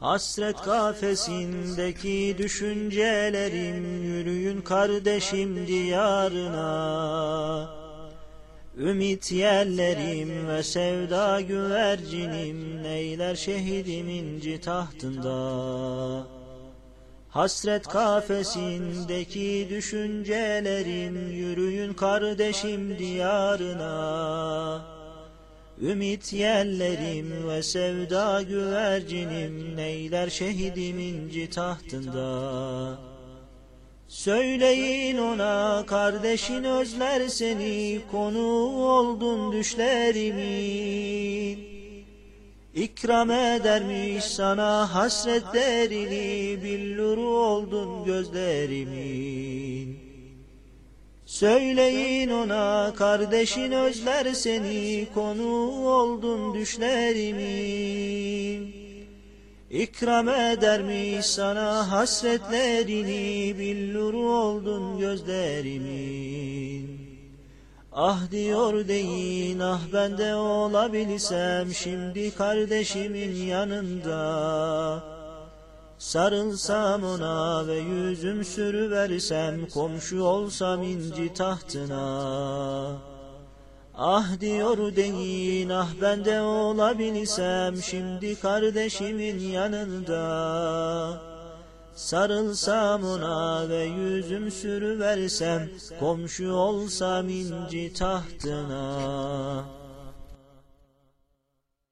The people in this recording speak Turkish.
Hasret kafesindeki düşüncelerim Yürüyün kardeşim diyarına. Ümit yerlerim ve sevda güvercinim Neyler şehidimin tahtında. Hasret kafesindeki düşüncelerim Yürüyün kardeşim diyarına Ümit yerlerim ve sevda güvercinim Neyler şehidimin tahtında Söyleyin ona kardeşin özler seni Konu oldun düşlerimin. İkram edermiş sana hasretlerini Billur oldun gözlerimin Söyleyin ona kardeşin özler seni Konu oldun düşlerimin İkram edermiş sana hasretlerini Billur oldun gözlerimin Ah diyor deyin ah ben de olabilsem Şimdi kardeşimin yanında Sarılsam ona ve yüzüm sürüversem Komşu olsam inci tahtına. Ah diyor deyin ah ben de olabilsem Şimdi kardeşimin yanında. Sarılsam ona ve yüzüm sürüversem Komşu olsam inci tahtına